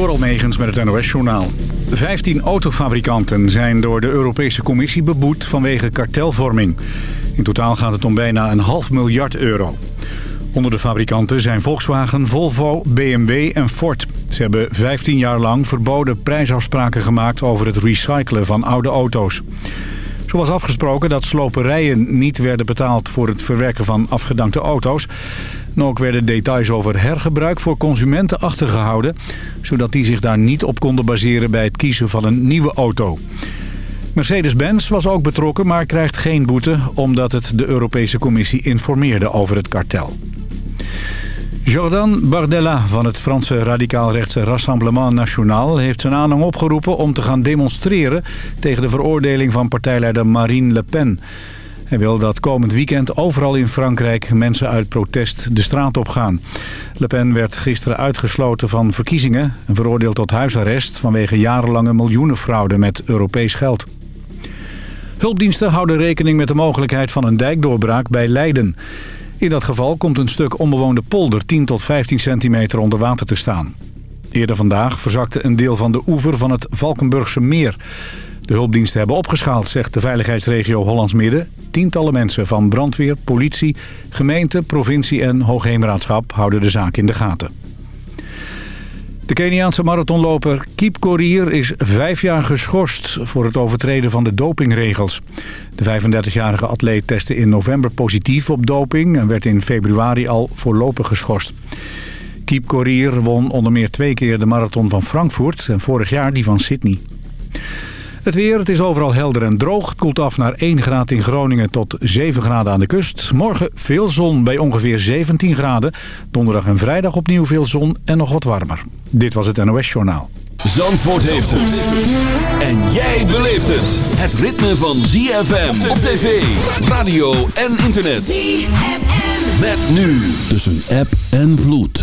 Door Almegens met het NOS-journaal. 15 autofabrikanten zijn door de Europese Commissie beboet vanwege kartelvorming. In totaal gaat het om bijna een half miljard euro. Onder de fabrikanten zijn Volkswagen, Volvo, BMW en Ford. Ze hebben 15 jaar lang verboden prijsafspraken gemaakt over het recyclen van oude auto's. Zo was afgesproken dat sloperijen niet werden betaald voor het verwerken van afgedankte auto's. Ook werden details over hergebruik voor consumenten achtergehouden... zodat die zich daar niet op konden baseren bij het kiezen van een nieuwe auto. Mercedes-Benz was ook betrokken, maar krijgt geen boete... omdat het de Europese Commissie informeerde over het kartel. Jordan Bardella van het Franse radicaal-rechtse Rassemblement National... heeft zijn aanhang opgeroepen om te gaan demonstreren... tegen de veroordeling van partijleider Marine Le Pen... Hij wil dat komend weekend overal in Frankrijk mensen uit protest de straat op gaan. Le Pen werd gisteren uitgesloten van verkiezingen... en veroordeeld tot huisarrest vanwege jarenlange miljoenenfraude met Europees geld. Hulpdiensten houden rekening met de mogelijkheid van een dijkdoorbraak bij Leiden. In dat geval komt een stuk onbewoonde polder 10 tot 15 centimeter onder water te staan. Eerder vandaag verzakte een deel van de oever van het Valkenburgse meer... De hulpdiensten hebben opgeschaald, zegt de veiligheidsregio Hollands Midden. Tientallen mensen van brandweer, politie, gemeente, provincie en hoogheemraadschap houden de zaak in de gaten. De Keniaanse marathonloper Kiep Korir is vijf jaar geschorst voor het overtreden van de dopingregels. De 35-jarige atleet testte in november positief op doping en werd in februari al voorlopig geschorst. Kiep Korir won onder meer twee keer de marathon van Frankfurt en vorig jaar die van Sydney. Het weer, het is overal helder en droog. Het koelt af naar 1 graad in Groningen tot 7 graden aan de kust. Morgen veel zon bij ongeveer 17 graden. Donderdag en vrijdag opnieuw veel zon en nog wat warmer. Dit was het NOS Journaal. Zandvoort heeft het. En jij beleeft het. Het ritme van ZFM op tv, radio en internet. ZFM. Met nu tussen app en vloed.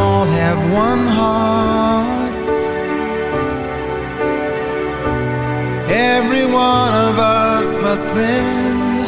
one heart. Every one of us must lend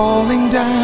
falling down.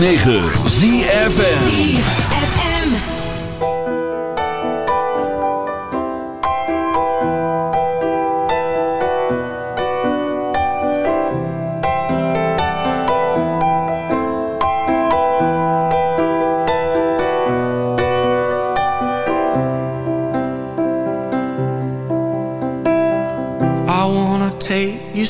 106.9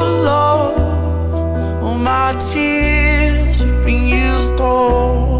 of love. All my tears have been used all.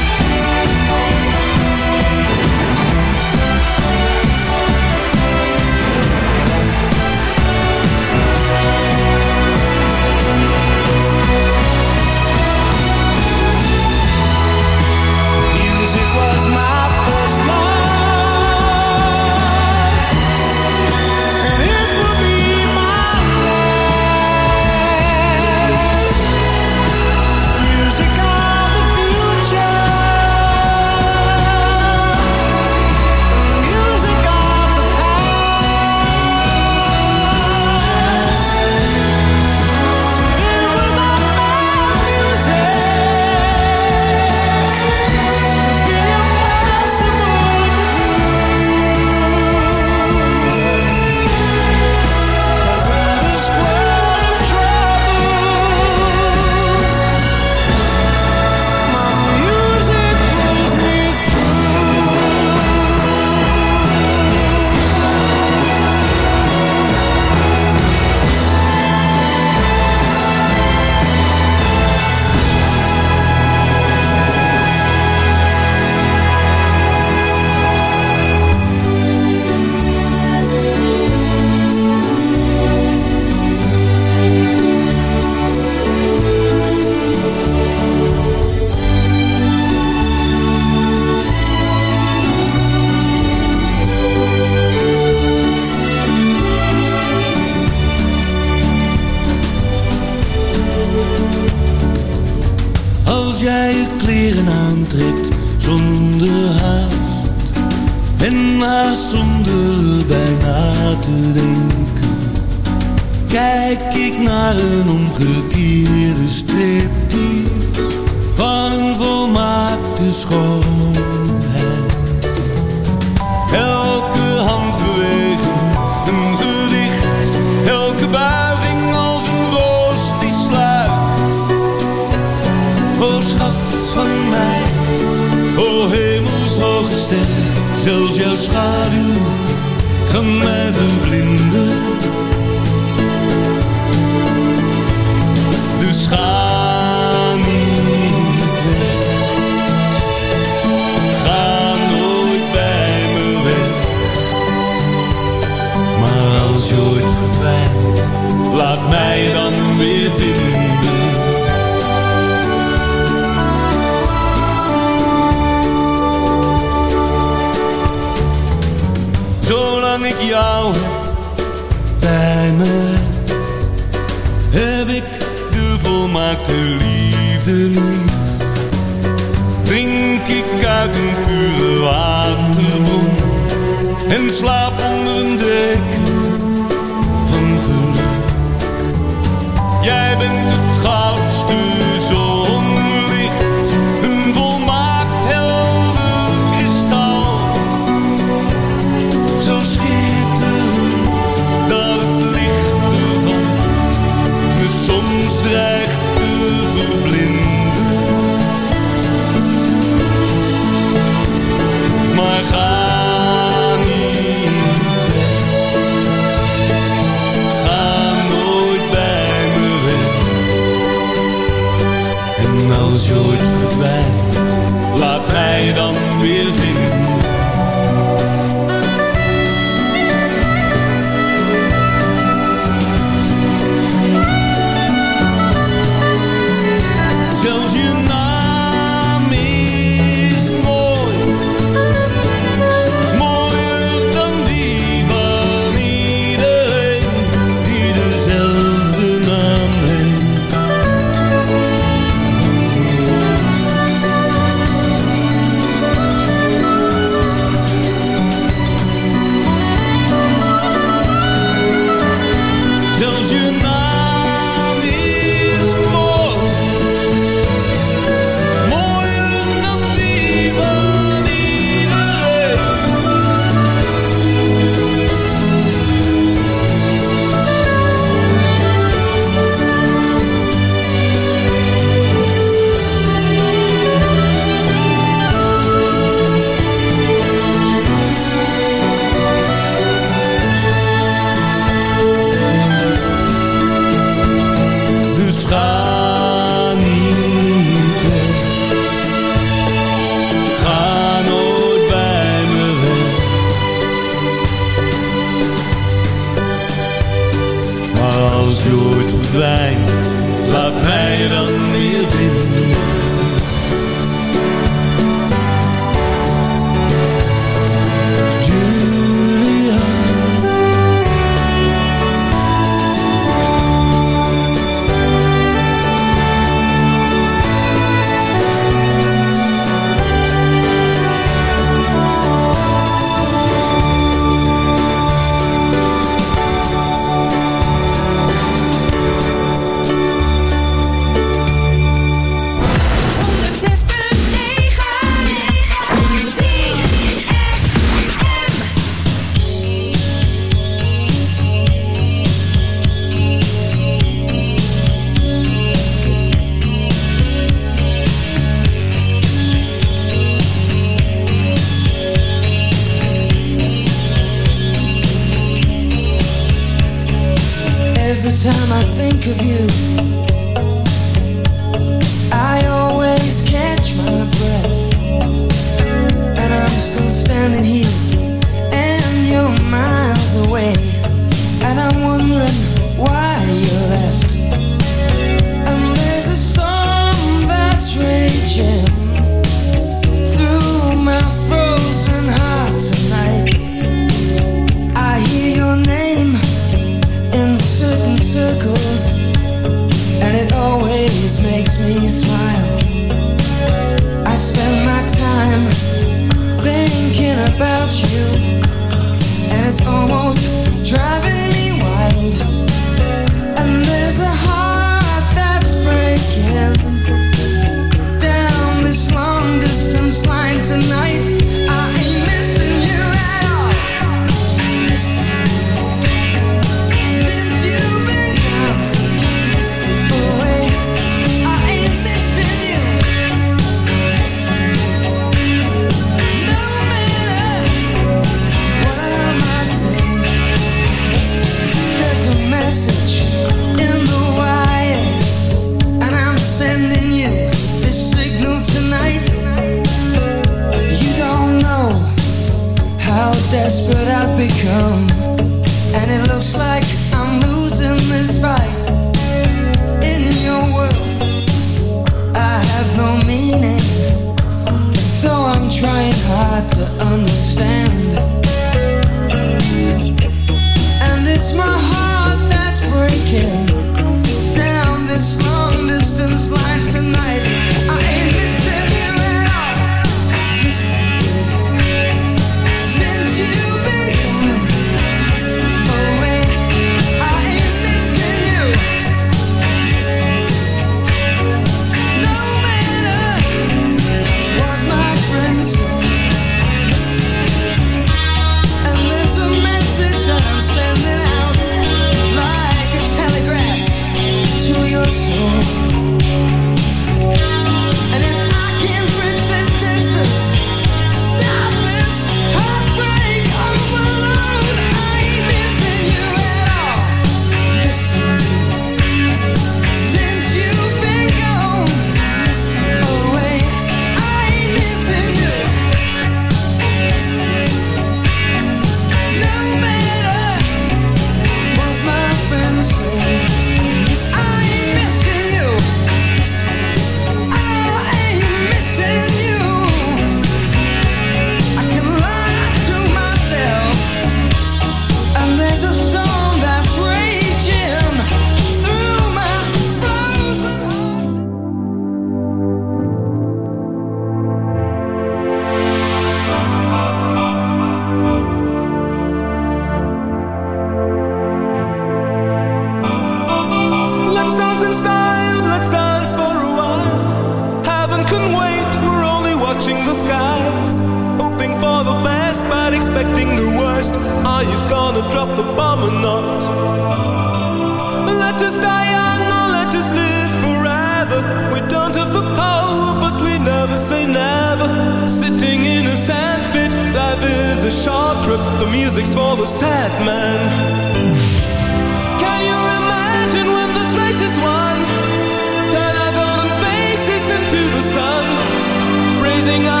rising up.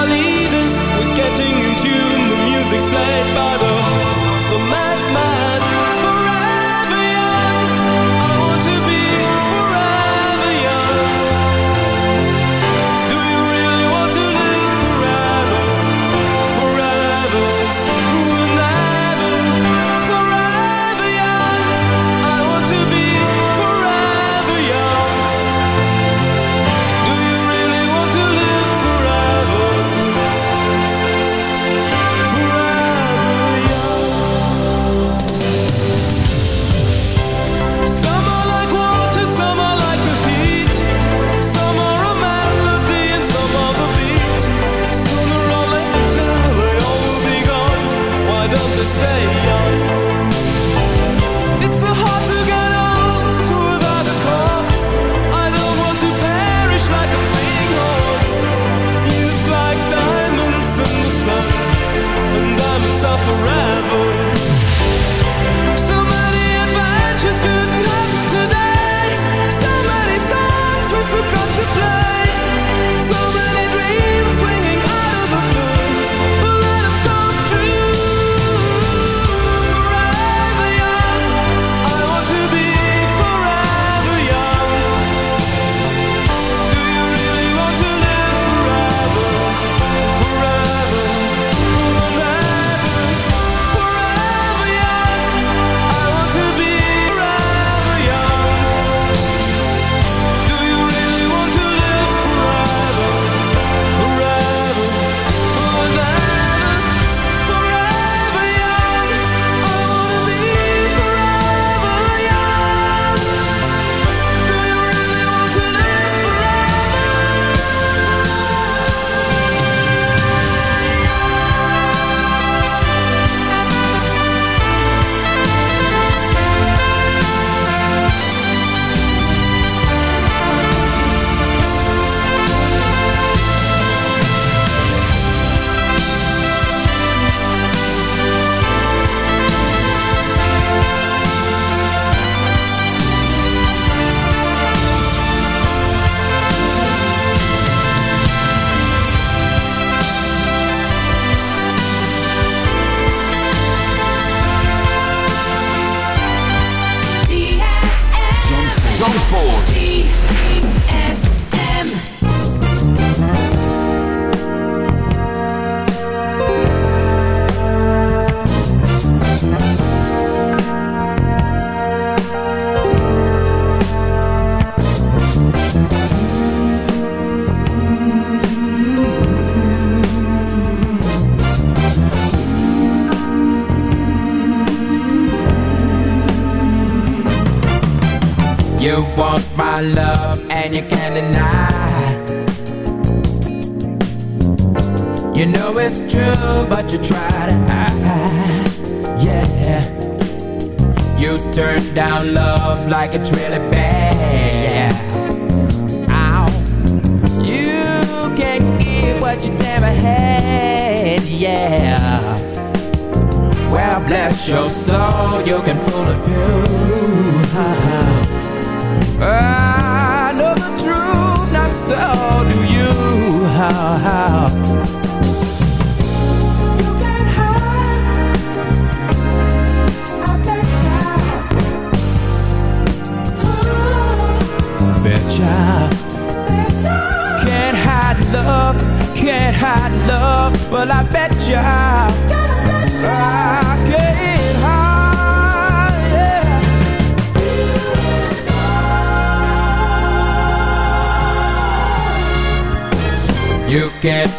you can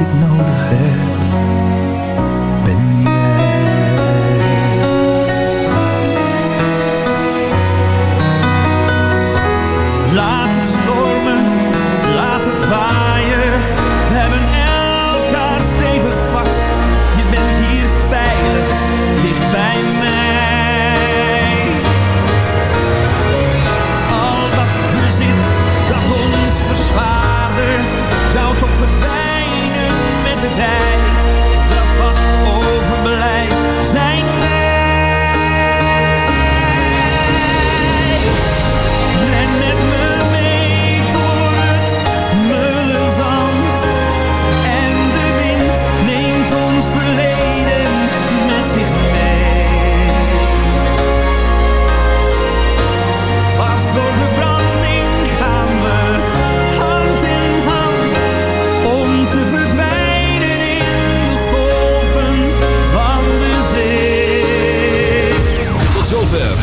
mystic.